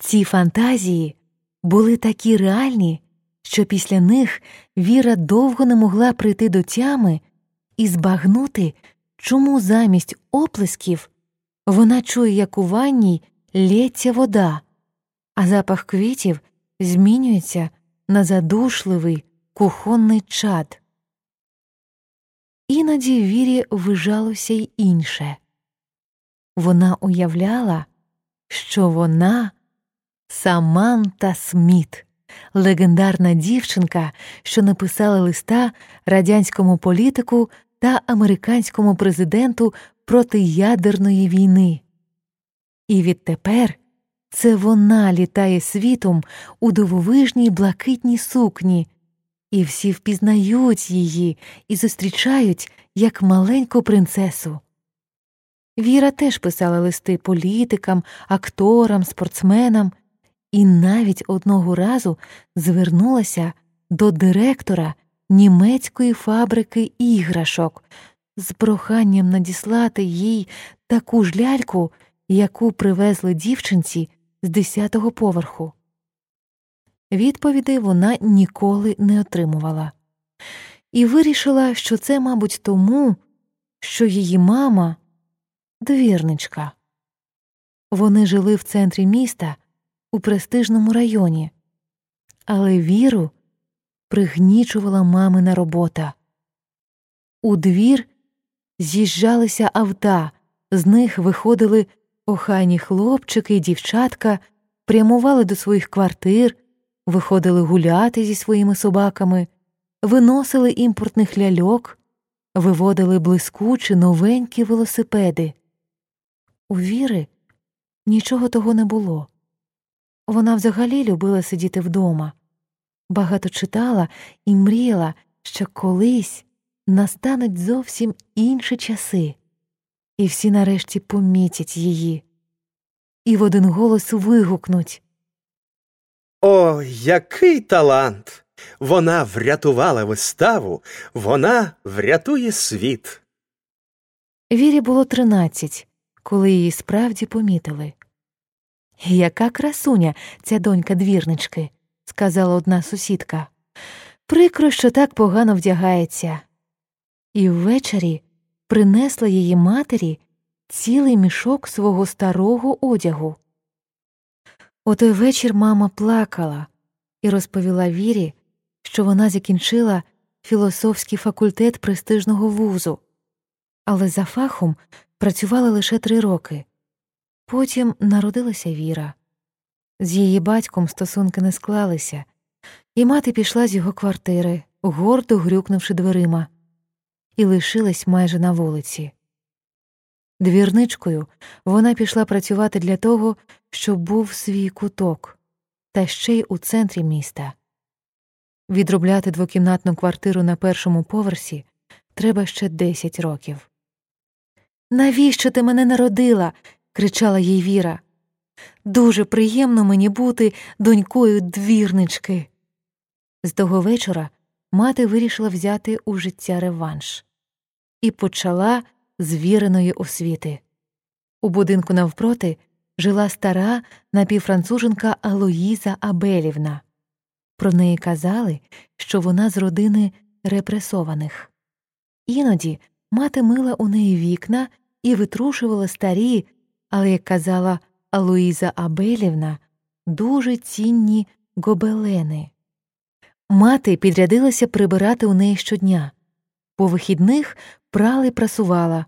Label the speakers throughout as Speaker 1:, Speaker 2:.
Speaker 1: Ці фантазії були такі реальні, що після них Віра довго не могла прийти до тями і збагнути, чому замість оплесків вона чує, як у ванній лється вода, а запах квітів змінюється на задушливий кухонний чад. Іноді вірі вижалося й інше вона уявляла, що вона Саманта Сміт, легендарна дівчинка, що написала листа радянському політику та американському президенту проти ядерної війни. І відтепер це вона літає світом у дивовижній блакитній сукні, і всі впізнають її і зустрічають як маленьку принцесу. Віра теж писала листи політикам, акторам, спортсменам і навіть одного разу звернулася до директора німецької фабрики іграшок з проханням надіслати їй таку ж ляльку, яку привезли дівчинці з десятого поверху. Відповідей вона ніколи не отримувала, і вирішила, що це, мабуть, тому, що її мама двірничка. Вони жили в центрі міста у престижному районі, але віру пригнічувала мамина робота. У двір з'їжджалися авта, з них виходили охайні хлопчики і дівчатка, прямували до своїх квартир, виходили гуляти зі своїми собаками, виносили імпортних ляльок, виводили блискучі новенькі велосипеди. У віри нічого того не було. Вона взагалі любила сидіти вдома, багато читала і мріяла, що колись настануть зовсім інші часи, і всі нарешті помітять її, і в один голос вигукнуть
Speaker 2: О, який талант! Вона врятувала виставу, вона врятує світ.
Speaker 1: Вірі було тринадцять, коли її справді помітили. Яка красуня ця донька двірнички, сказала одна сусідка. Прикро, що так погано вдягається. І ввечері принесла її матері цілий мішок свого старого одягу. У той вечір мама плакала і розповіла Вірі, що вона закінчила філософський факультет престижного вузу, але за фахом працювала лише три роки. Потім народилася Віра. З її батьком стосунки не склалися, і мати пішла з його квартири, гордо грюкнувши дверима, і лишилась майже на вулиці. Двірничкою вона пішла працювати для того, щоб був свій куток, та ще й у центрі міста. Відробляти двокімнатну квартиру на першому поверсі треба ще десять років. Навіщо ти мене народила? Кричала їй Віра. Дуже приємно мені бути донькою двірнички. З того вечора мати вирішила взяти у життя реванш і почала з віреної освіти. У будинку навпроти жила стара напівфранцуженка Алоїза Абелівна. Про неї казали, що вона з родини репресованих. Іноді мати мила у неї вікна і витрушувала старі, але, як казала Алоїза Абелівна, дуже цінні гобелени. Мати підрядилася прибирати у неї щодня. По вихідних прали прасувала,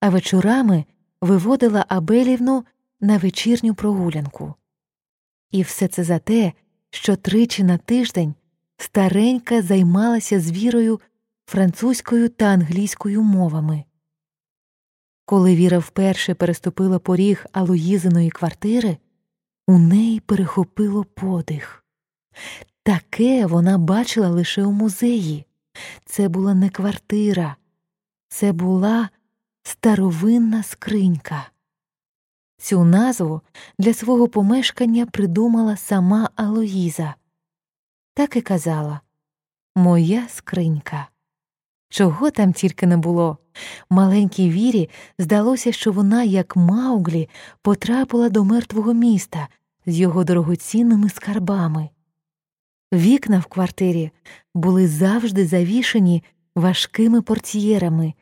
Speaker 1: а вечорами виводила Абелівну на вечірню прогулянку. І все це за те, що тричі на тиждень старенька займалася з вірою французькою та англійською мовами. Коли Віра вперше переступила поріг Алоїзиної квартири, у неї перехопило подих. Таке вона бачила лише у музеї. Це була не квартира, це була старовинна скринька. Цю назву для свого помешкання придумала сама Алоїза. Так і казала Моя скринька. Чого там тільки не було. Маленькій вірі здалося, що вона, як Мауглі, потрапила до мертвого міста, з його дорогоцінними скарбами. Вікна в квартирі були завжди завішені важкими портьєрами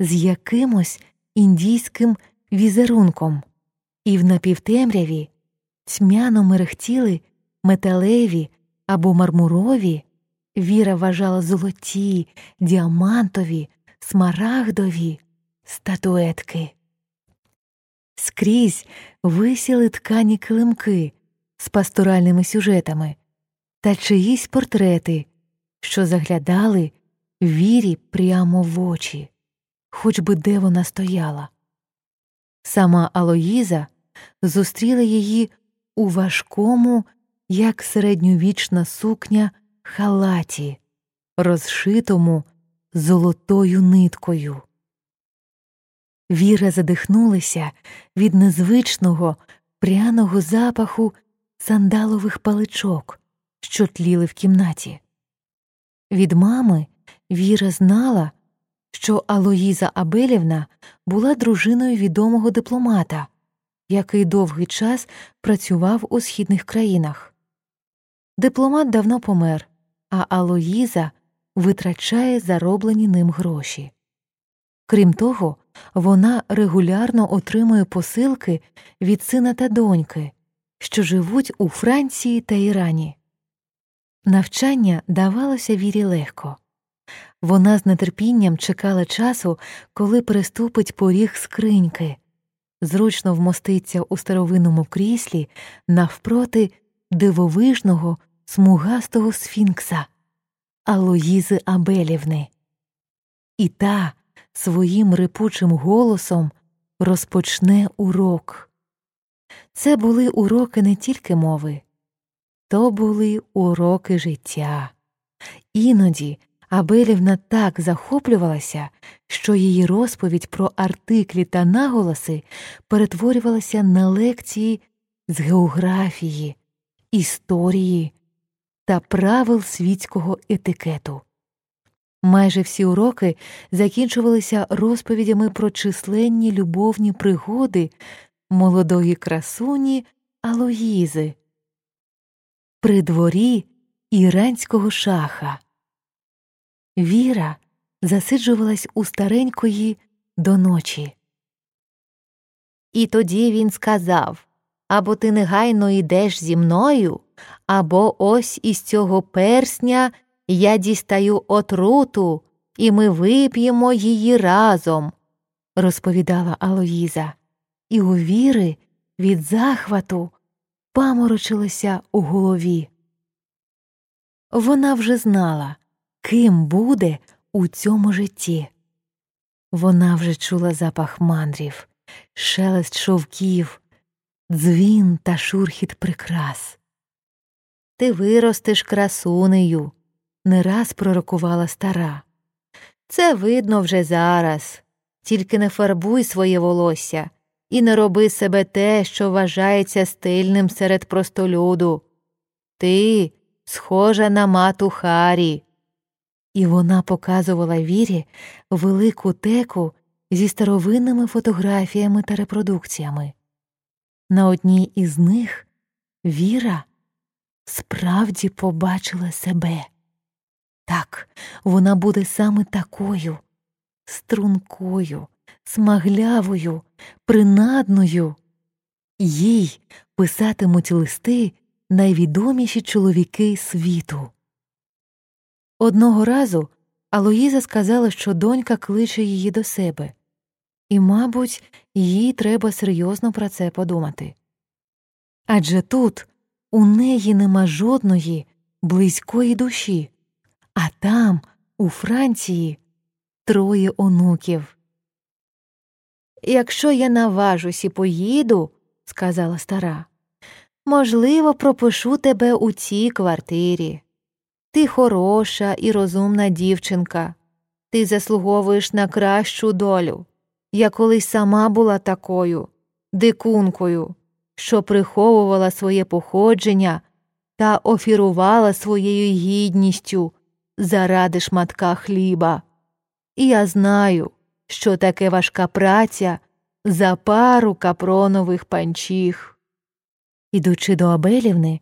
Speaker 1: з якимось індійським візерунком, і в напівтемряві тьмяно мерехтіли металеві або мармурові, Віра вважала золоті, діамантові, смарагдові статуетки. Скрізь висіли ткані килимки з пасторальними сюжетами та чиїсь портрети, що заглядали вірі прямо в очі, хоч би де вона стояла. Сама Алоїза зустріла її у важкому, як середньовічна сукня, халаті, розшитому золотою ниткою. Віра задихнулася від незвичного пряного запаху сандалових паличок, що тліли в кімнаті. Від мами Віра знала, що Алоїза Абелівна була дружиною відомого дипломата, який довгий час працював у східних країнах. Дипломат давно помер, а Алоїза витрачає зароблені ним гроші. Крім того, вона регулярно отримує посилки від сина та доньки, що живуть у Франції та Ірані. Навчання давалося вірі легко. Вона з нетерпінням чекала часу, коли переступить поріг скриньки, зручно вмоститься у старовинному кріслі навпроти дивовижного смугастого сфінкса Алоїзи Абелівни. І та своїм рипучим голосом розпочне урок. Це були уроки не тільки мови, то були уроки життя. Іноді Абелівна так захоплювалася, що її розповідь про артиклі та наголоси перетворювалася на лекції з географії, історії та правил світського етикету. Майже всі уроки закінчувалися розповідями про численні любовні пригоди молодої красуні Алоїзи при дворі іранського шаха. Віра засиджувалась у старенької до ночі. І тоді він сказав або ти негайно йдеш зі мною, або ось із цього персня я дістаю отруту, і ми вип'ємо її разом, розповідала Алоїза, і у віри від захвату паморочилося у голові. Вона вже знала, ким буде у цьому житті. Вона вже чула запах мандрів, шелест шовків, дзвін та шурхіт прикрас. Ти виростеш красунею, не раз пророкувала стара. Це видно вже зараз, тільки не фарбуй своє волосся і не роби себе те, що вважається стильним серед простолюду. Ти схожа на мату Харі. І вона показувала вірі велику теку зі старовинними фотографіями та репродукціями. На одній із них Віра справді побачила себе. Так, вона буде саме такою, стрункою, смаглявою, принадною. Їй писатимуть листи найвідоміші чоловіки світу. Одного разу Алоїза сказала, що донька кличе її до себе, і, мабуть, їй треба серйозно про це подумати. Адже тут у неї нема жодної близької душі, а там, у Франції, троє онуків. Якщо я наважусь і поїду, сказала стара, можливо, пропишу тебе у цій квартирі. Ти хороша і розумна дівчинка, ти заслуговуєш на кращу долю. Я колись сама була такою, дикункою, що приховувала своє походження та офірувала своєю гідністю заради шматка хліба. І я знаю, що таке важка праця за пару капронових панчіх. Ідучи до Абелівни,